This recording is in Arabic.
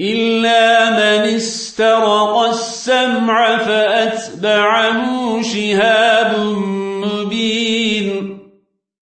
إلا من استرق السمع فأتبعه شهاب مبين